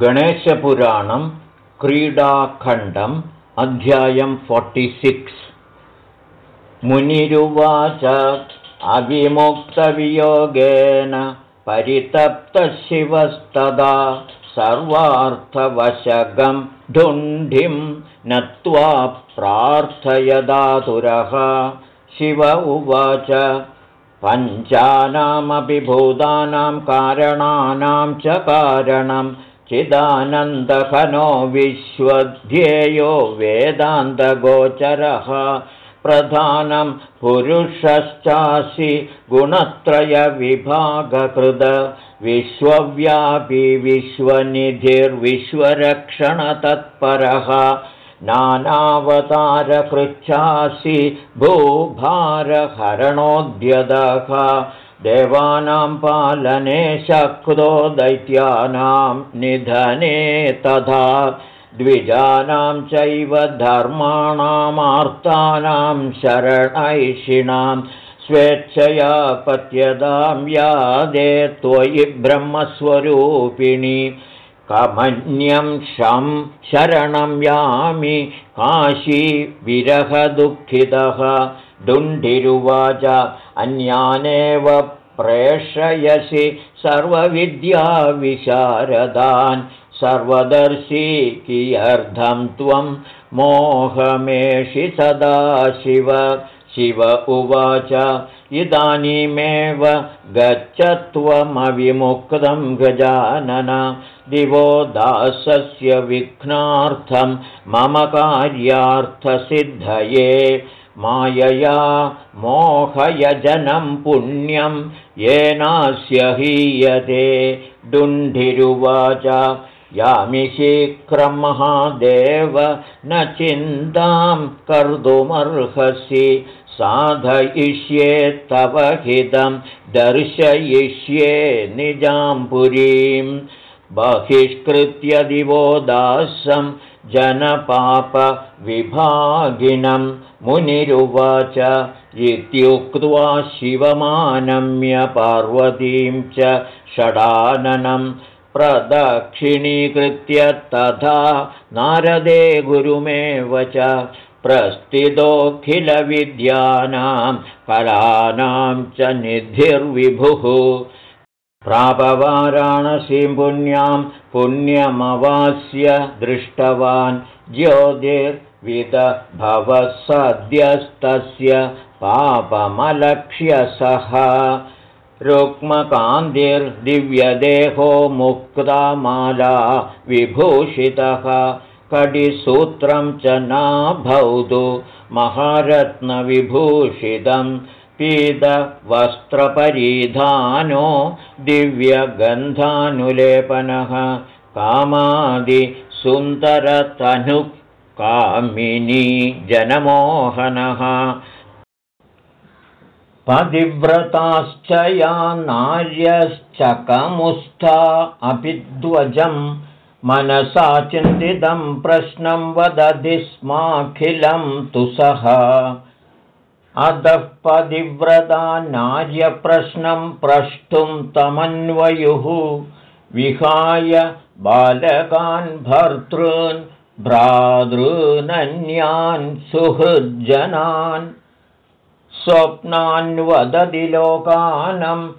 गणेशपुराणं क्रीडाखण्डम् अध्यायं फोर्टिसिक्स् मुनिरुवाच अविमुक्तवियोगेन परितप्तशिवस्तदा सर्वार्थवशगं ढुण्ढिं नत्वा प्रार्थयदातुरः शिव उवाच पञ्चानामपि भूतानां कारणानां च कारणं चिदानन्दघनो विश्वध्येयो वेदान्तगोचरः। प्रधानं पुरुषश्चासि गुणत्रयविभागकृद। विश्वव्यापी विश्वनिधिर्विश्वरक्षणतत्परः। नानावतारकृच्छासि भूभारहरणोद्यतः देवानां पालने शक्तो दैत्यानां निधने तथा द्विजानां चैव धर्माणामार्तानां शरणैषिणां स्वेच्छया पत्यदां यादे त्वयि ब्रह्मस्वरूपिणि। कमन्यं शं शरणं यामि काशी विरहदुःखितः डुण्डिरुवाच अन्यानेव प्रेषयसि सर्वविद्याविशारदान्। सर्वदर्शी कियर्धं त्वं मोहमेषि सदा शिव शिव उवाच इदानीमेव गच्छ त्वमविमुक्तं गजानन। दिवो दासस्य विघ्नार्थं मम कार्यार्थसिद्धये मायया मोहयजनं पुण्यं येनास्य हीयते डुण्ढिरुवाच यामि शीघ्रं महादेव न चिन्तां कर्तुमर्हसि साधयिष्ये तव हितं दर्शयिष्ये निजां पुरीं बहिष्कृत्य दिवो दासं जनपापविभागिनं मुनिरुवाच इत्युक्त्वा शिवमानम्य पार्वतीं च षडाननं प्रदक्षिणीकृत्य तथा नारदे गुरुमेव च प्रस्थितोऽखिलविद्यानां कलानां च निधिर्विभुः प्रापवाराणसीं पुण्यां पुण्यमवास्य दृष्टवान् ज्योतिर्विदभवः सद्यस्तस्य पापमलक्ष्यसः। रुक्मकान्तिर्दिव्यदेहो मुक्तामाला विभूषितः। कडिसूत्रं च नाभौतु महारत्नविभूषितं पीतवस्त्रपरिधानो दिव्यगन्धानुलेपनः कामादिसुन्दरतनुकामिनी जनमोहनः। पतिव्रताश्च या नार्यश्चकमुस्था अपि ध्वजं मनसा चिन्तितं प्रश्नं वदति स्माखिलं तु सः अधः पतिव्रता नार्यप्रश्नं प्रष्टुं तमन्वयुः। विहाय बालकान् भर्तॄन् भ्रातॄनन्यान् सुहृज्जनान्। स्वप्नान्वदति लोकानं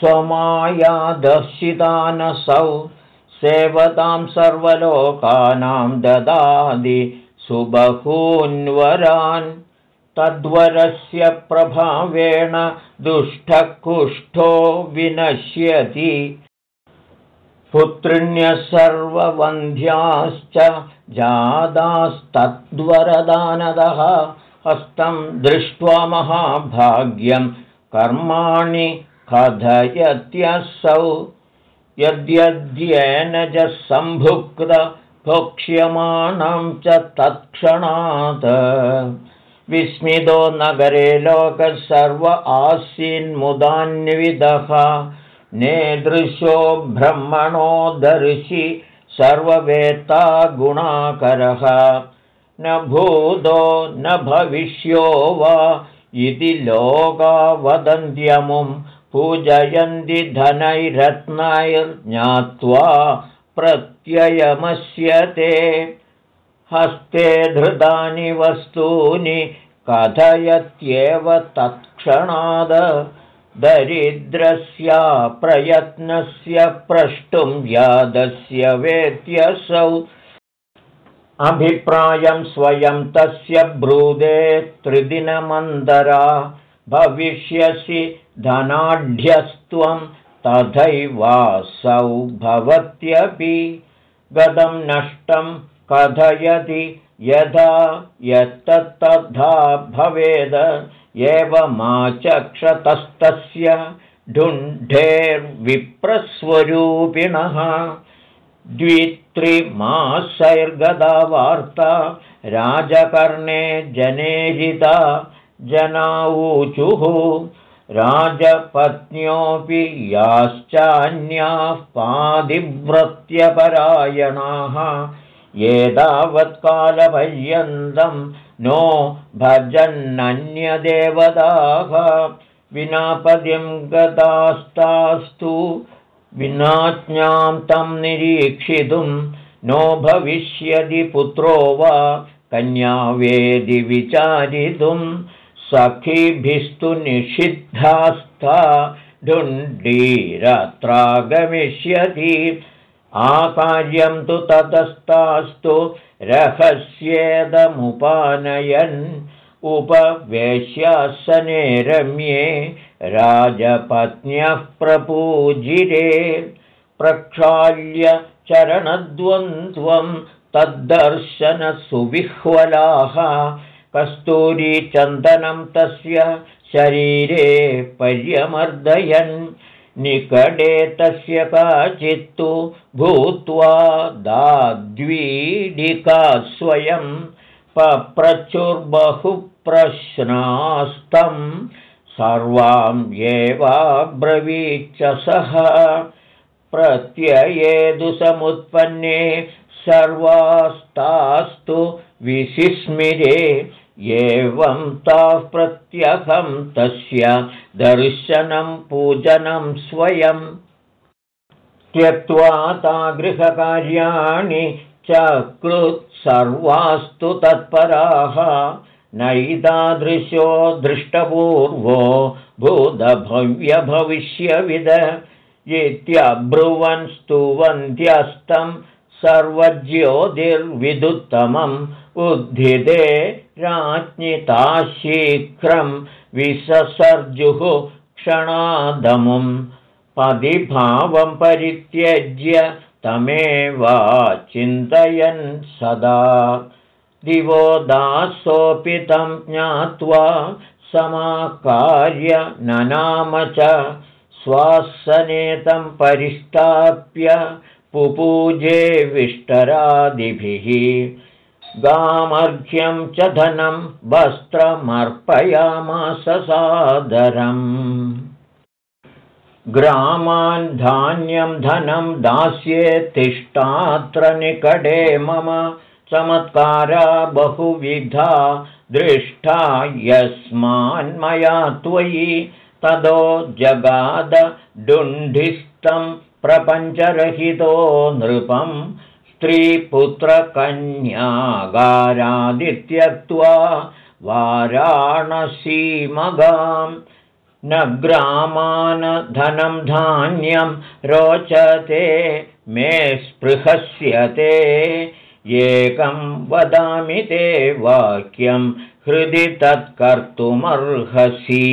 स्वमायादर्शितानसौ। सेवतां सर्वलोकानां ददादि सुबहून्वरान् तद्वरस्य प्रभावेण दुष्टकुष्ठो विनश्यति। पुत्रिण्यः सर्ववन्ध्याश्च जादास्तद्वरदानदः। हस्तं दृष्ट्वा महाभाग्यं कर्माणि कथयत्यसौ। यद्यद्येन च सम्भुक्तभोक्ष्यमाणं च तत्क्षणात् विस्मितो नगरे लोकः सर्व आसीन्मुदान्विदः नेदृशो ब्रह्मणो दर्शि सर्ववेत्ता गुणाकरः। न भूतो न भविष्यो वा इति लोका वदन्त्यमुं पूजयन्ति धनैरत्नैर्ज्ञात्वा प्रत्ययमस्य ते हस्ते धृतानि वस्तूनि कथयत्येव तत्क्षणाद दरिद्रस्या प्रयत्नस्य प्रष्टुं यादस्य वेत्यसौ। अभिप्रायं स्वयं तस्य ब्रूदे त्रिदिनमन्तरा भविष्यसि धनाढ्यस्त्वं तथैवासौ भवत्यपि। गतं नष्टं कथयति यदा यत्तत्तथा भवेद एवमाचक्षतस्तस्य ढुण्ढेर्विप्रस्वरूपिणः। द्वित्रिमासैर्गदा वार्ता राजकर्णे जनेरिता जनाऊचुः। राजपत्न्योऽपि याश्चान्याः पादिव्रत्यपरायणाः एतावत्कालपर्यन्तं नो भजन्नन्यदेवताः विनापदिं गतास्तास्तु विनाज्ञां तं निरीक्षितुं नो भविष्यति पुत्रो वा कन्यावेदि विचारितुं सखिभिस्तु निषिद्धास्था ढुण्डीरत्रागमिष्यति आकार्यं तु ततस्तास्तु रहस्येदमुपानयन् उपवेश्यासने रम्ये राजपत्न्यः प्रपूजिरे प्रक्षाल्य चरणद्वन्द्वं तद्दर्शनसुविह्वलाः कस्तूरीचन्दनं तस्य शरीरे पर्यमर्दयन् निकटे तस्य काचित्तु भूत्वा दाद्वीडिका स्वयं पप्रचुर्बहुप्रश्नास्तं सर्वां एवाब्रवीच्च सः। प्रत्ययेदु समुत्पन्ने सर्वास्तास्तु विसिस्मिरे एवं ताः प्रत्यहं तस्य दर्शनं पूजनं स्वयं। त्यक्त्वा ता गृहकार्याणि चकृत्सर्वास्तु तत्पराः। नैतादृशो दृष्टपूर्वो भूतभव्यभविष्यविद। इत्यब्रुवन् स्तुवन्त्यस्तं सर्वज्योतिर्विदुत्तमम् उद्धिते राज्ञिता शीघ्रं विससर्जुः क्षणादमुं पदिभावं परित्यज्य तमेवा चिन्तयन् सदा। दिवो दासोऽपि तं ज्ञात्वा समाकार्य ननाम च स्वासनेतं परिष्टाप्य पुपूजे विष्टरादिभिः गामर्घ्यं च धनं वस्त्रमर्पयामास सादरम्। ग्रामान् धान्यं धनं दास्ये तिष्ठात्र निकटे मम चमत्कारा बहुविधा दृष्टा यस्मान्मया त्वयि तदो जगादडुण्ढिस्तं प्रपञ्चरहितो नृपम् स्त्रीपुत्रकन्यागारादित्यक्त्वा वाराणसीमगां न ग्रामानधनं धान्यं रोचते मे स्पृहस्यते। एकं वदामि ते वाक्यं हृदि तत्कर्तुमर्हसि।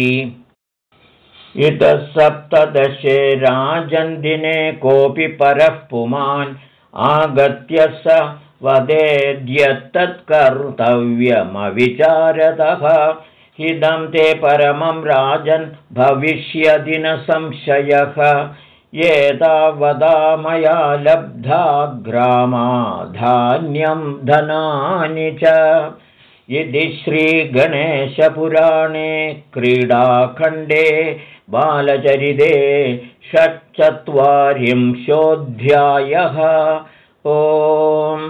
इतः सप्तदशे राजन्दिने कोऽपि परः पुमान् आगत्य स वदेद्यत्तत्कर्तव्यमविचारतः इदं ते परमं राजन् भविष्यदि न संशयः। एतावदा मया लब्धा ग्रामाधान्यं धनानि च। इति श्रीगणेशपुराणे क्रीडाखण्डे बालचरिते षट्चत्वारिंशोऽध्यायः। ओम्